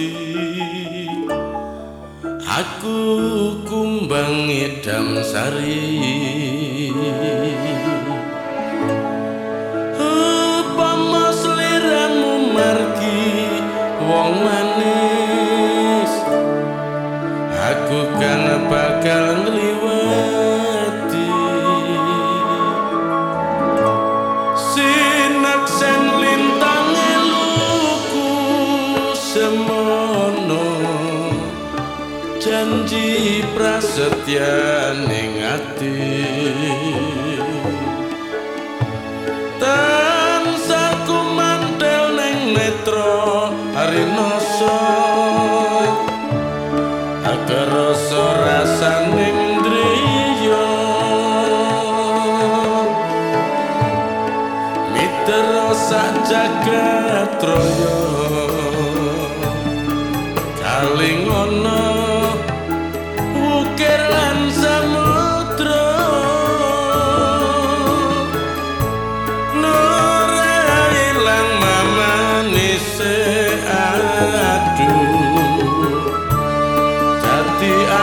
ati aku kumbang edam sari apa mas margi wong manis. Aku kan bakal janji prasetya ning ati. Tansah kumantel ning netra arinoso. Agar rasa rasaning driya mitra sak jagat raya kaling ana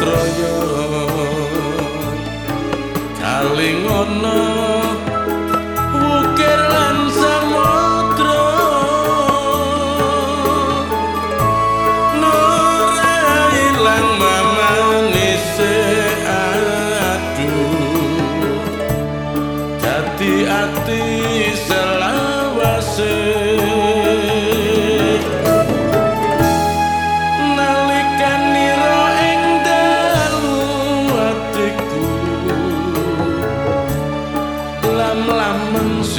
втроем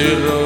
zero